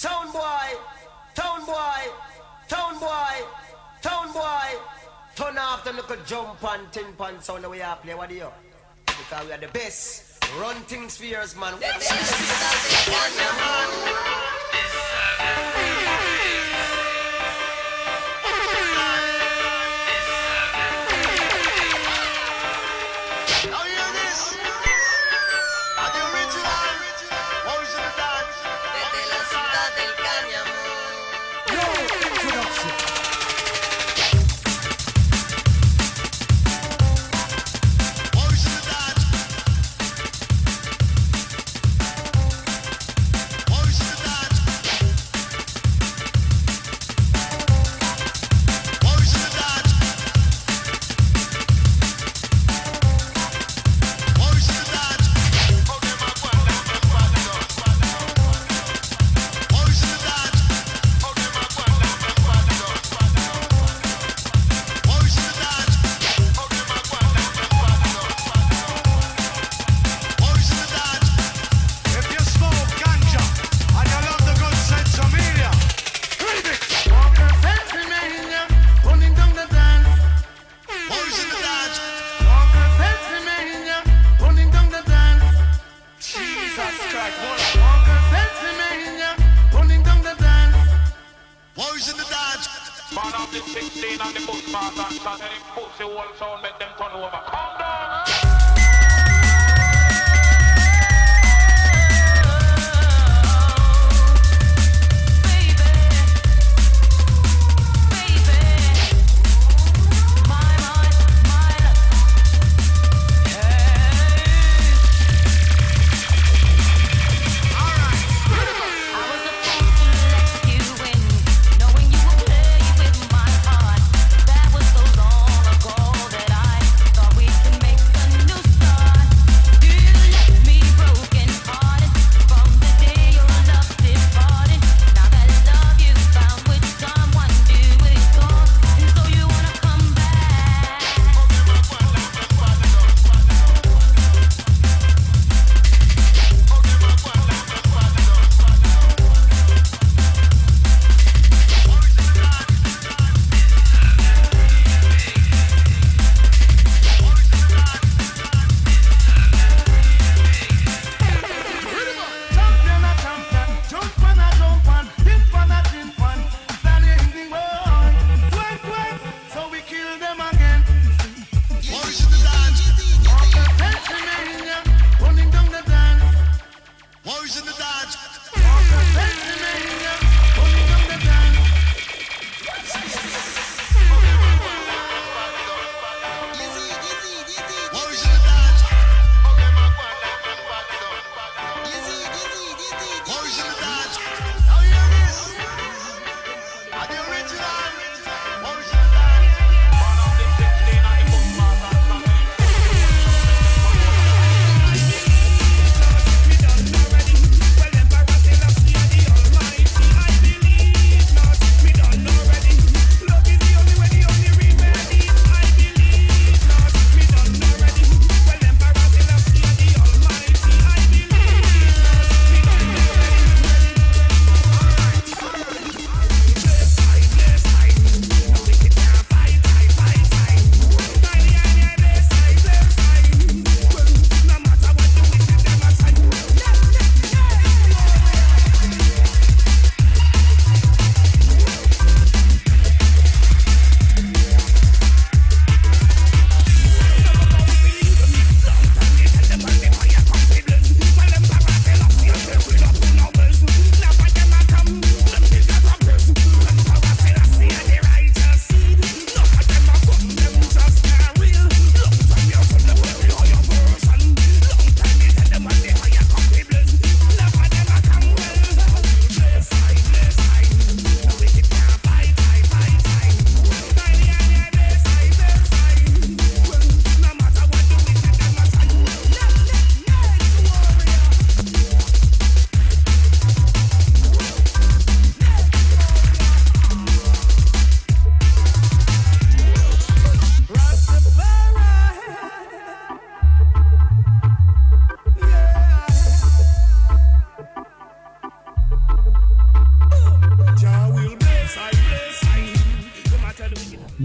Town boy, town boy, town boy, town boy. Turn off the little jump and tin pan sound the we are play. What do you? Because we are the best. Run things for years, man.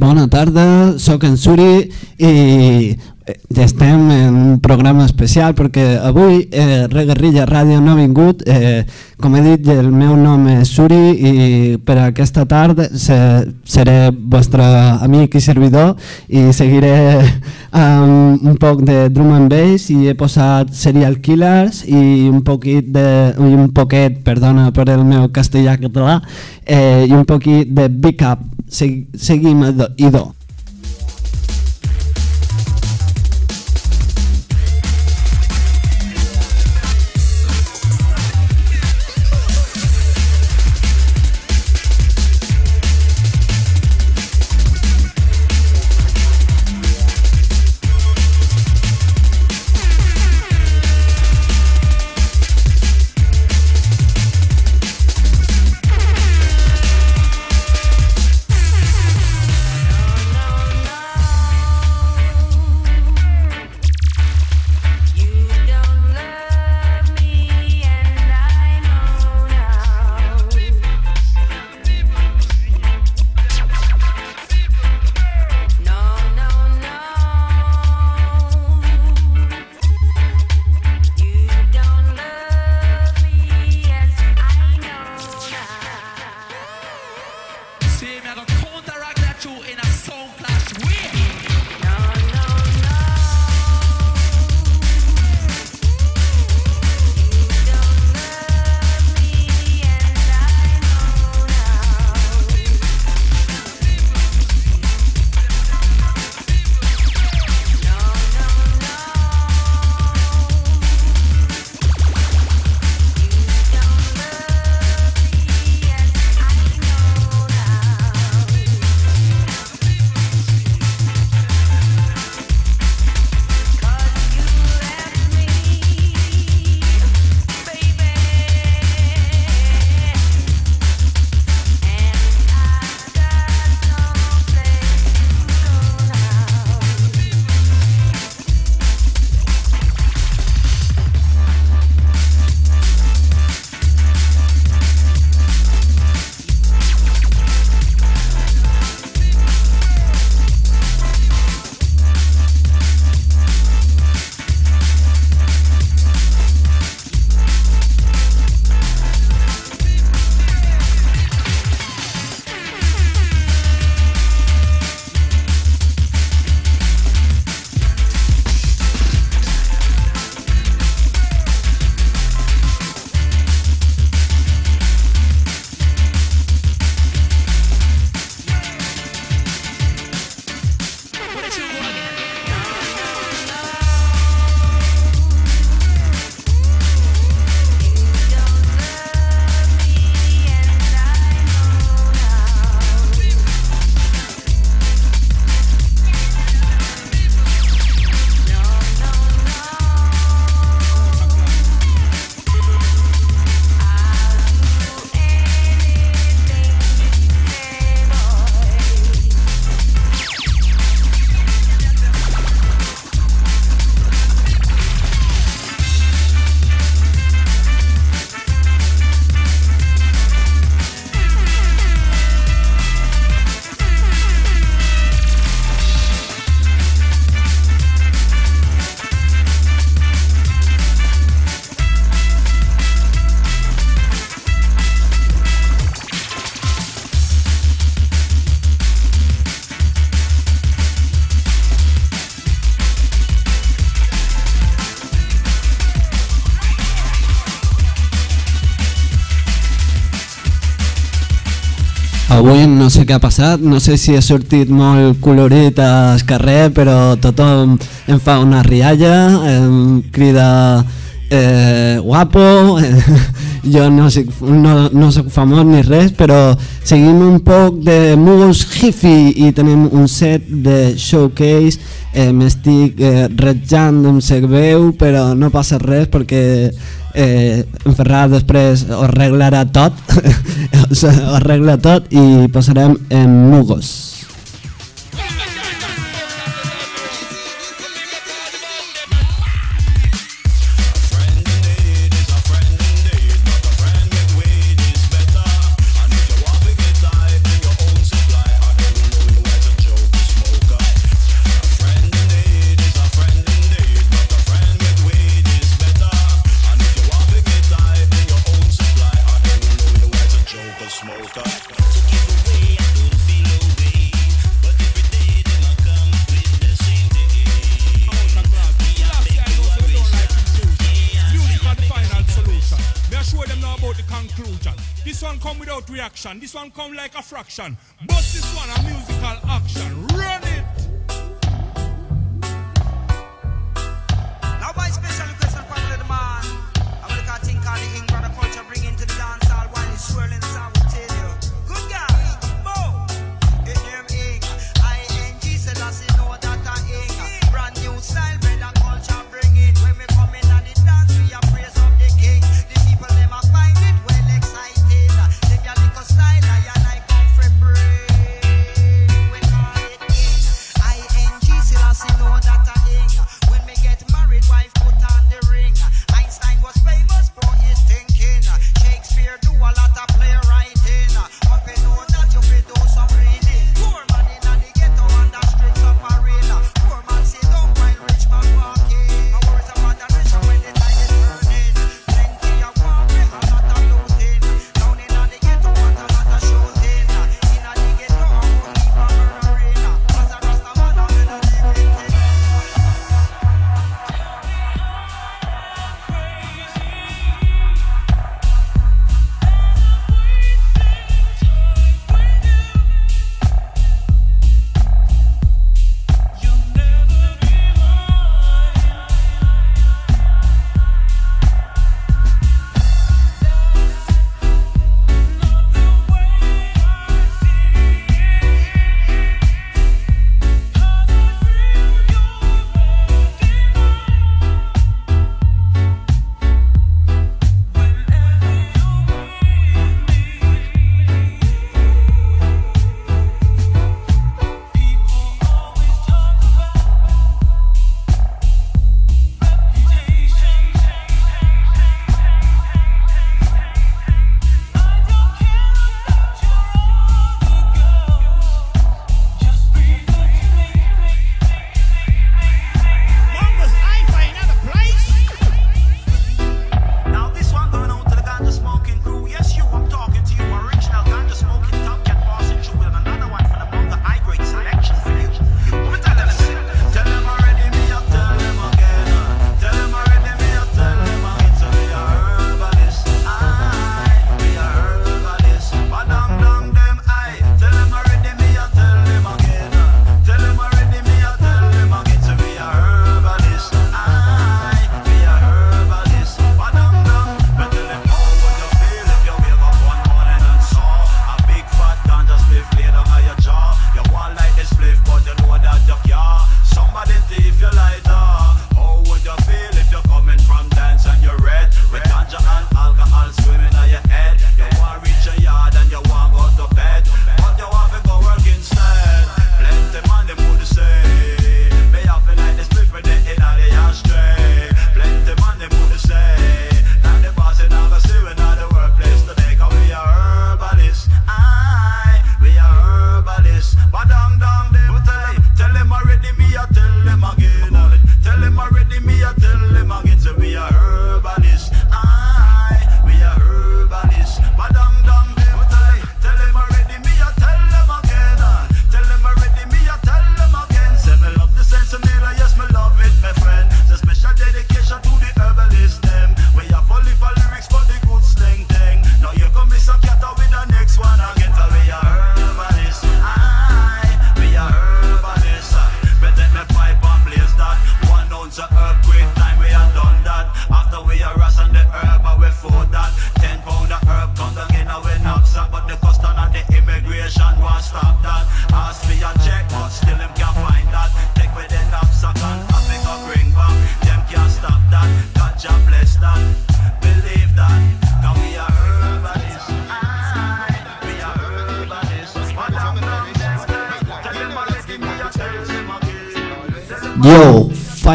Bona tarda, sóc en Suri eh, estem en un programa especial perquè avui eh, Reguerrilla Ràdio no ha vingut, eh, com he dit el meu nom és Suri i per aquesta tarda se, seré vostre amic i servidor i seguiré amb un poc de drum and bass i he posat Serial Killers i un poquet de, un poquet, perdona per el meu castellà català, eh, i un poquet de Big Up. Segui, seguim a do, i do. Sé què ha passat, no sé si he sortit molt colorit al carrer, però tothom em fa una rialla, em crida eh, guapo, jo no soc, no, no soc famós ni res, però seguim un poc de Mugus Hifi i tenim un set de showcase, eh, m'estic eh, retjant amb veu, però no passa res perquè eh, en Ferran després ho arreglarà tot, ho arregla tot i passarem en Mugos. This one come like a fraction. Boom.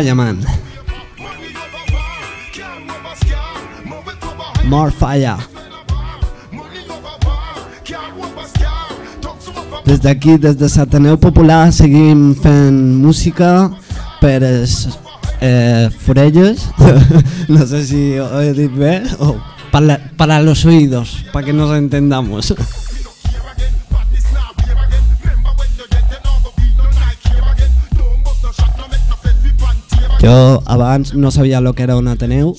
Fireman. More Fire. Des d'aquí, des de Popular, seguim fent música per es, eh, forelles, no sé si ho he dit bé, o oh, para, para los oídos, para que nos entendamos. Jo abans no sabia el que era un Ateneu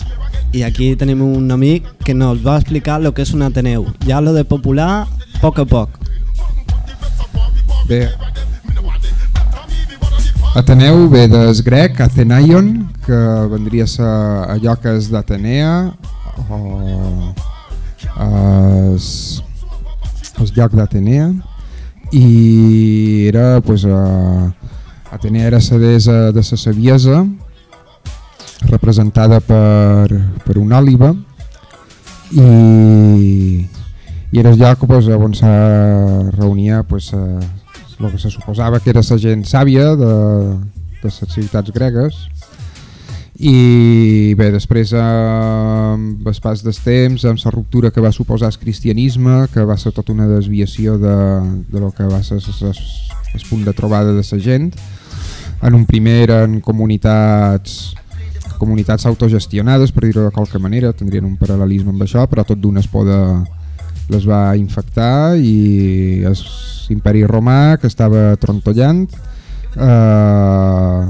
i aquí tenim un amic que nos va explicar el que és un Ateneu. Ja lo de popular, a poc a poc. Bé, Ateneu ve des grec, Athenaion, que vendria a ser allò que és d'Atenea, o es, el lloc d'Atenea, i era, pues, a, Atenea era la de la saviesa, representada per, per una òliba, i, i era lloc pues, on se reunia pues, eh, el que se suposava que era la gent sàvia de, de les ciutats gregues. I bé, després eh, amb el pas dels temps, amb la ruptura que va suposar el cristianisme, que va ser tota una desviació de, de lo que va ser el punt de trobada de la gent, en un primer eren comunitats comunitats autogestionades, per dir-ho de qualque manera, tindrien un paral·lelisme amb això, però tot d'un espoda les va infectar i l'imperi romà que estava trontollant eh,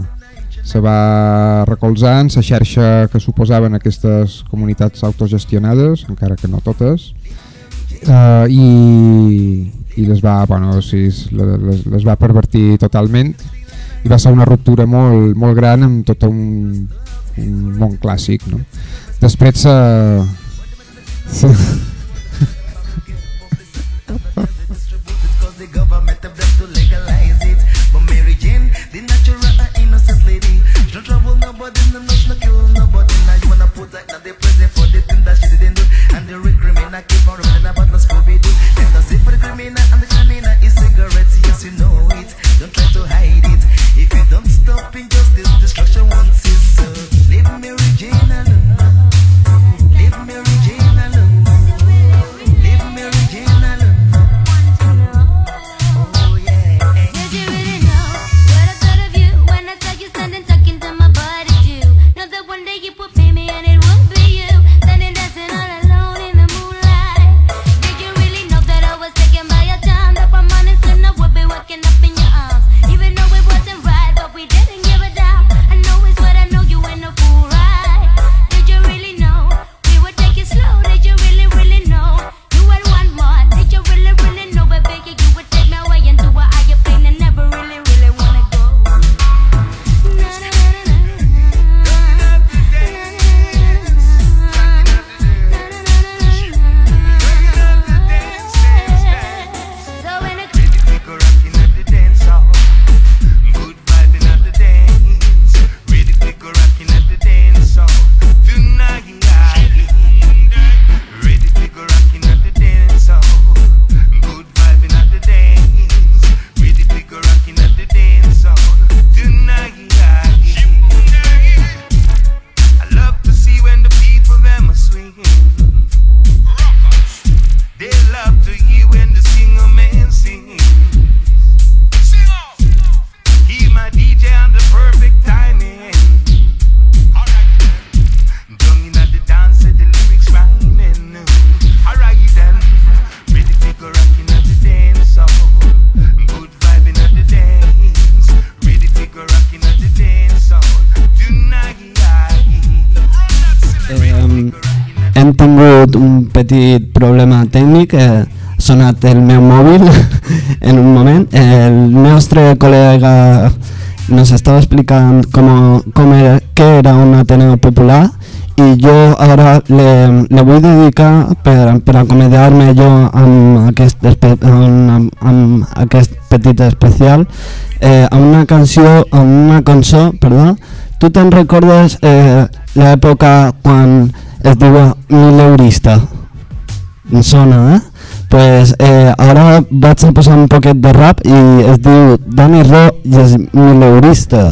se va recolzant la xarxa que suposaven aquestes comunitats autogestionades, encara que no totes, eh, i, i les va, bueno, sí, les, les va pervertir totalment. I va ser una ruptura molt, molt gran amb tot un, un món clàssic. No? Després eh, petit problema tècnic, eh, ha sonat el meu mòbil en un moment. El nostre col·lega nos estava explicant com, com era, què era un Ateneo Popular i jo ara le, le vull dedicar per, per acomiadar-me jo amb aquest, amb, amb aquest petit especial eh, a una canció, a una cançó, perdó, tu te'n recordes eh, l'època quan es diu mileurista? Em sona, eh? Pues eh, ara vaig a posar un poquet de rap i es diu Dani Ro i és mileurista.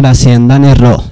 señor Hacienda Nerro.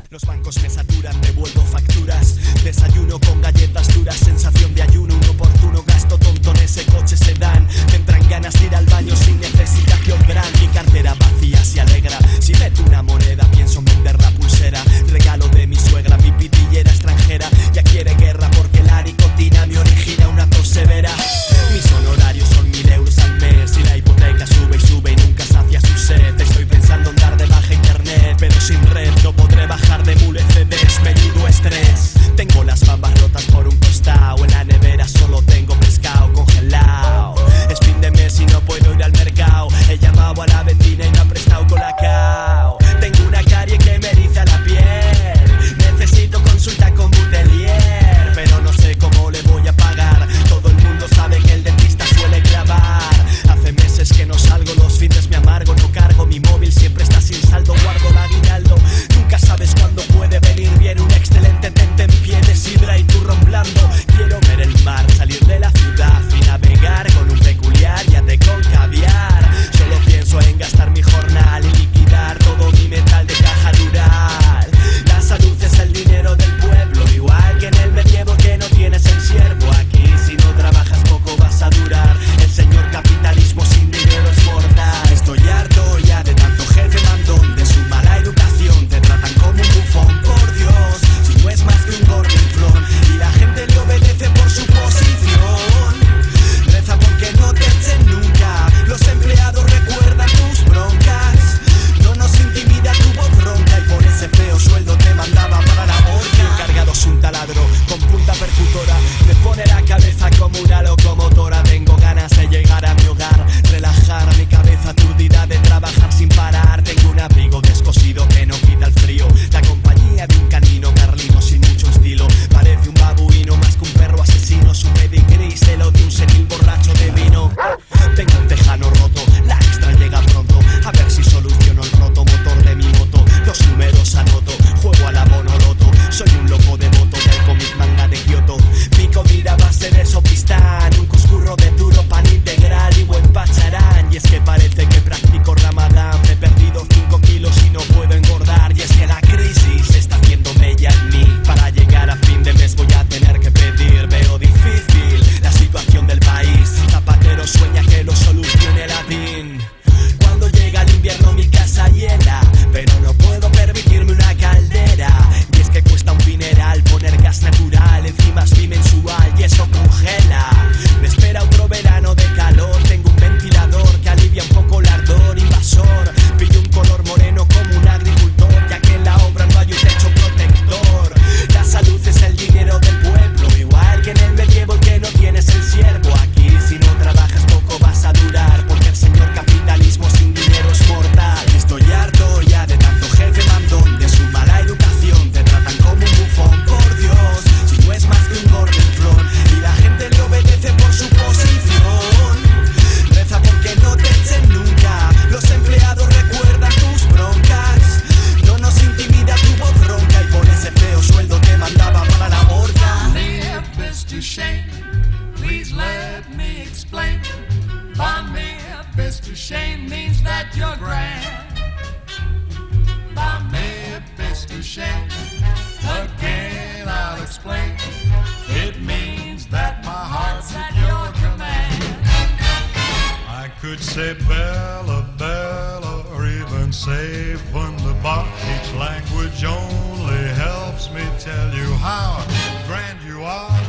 say Bella, Bella, or even say Wunderbar. Each language only helps me tell you how grand you are.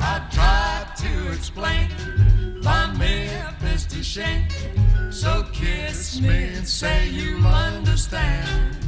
I tried to explain my mere best shame. So kiss me and say you understand.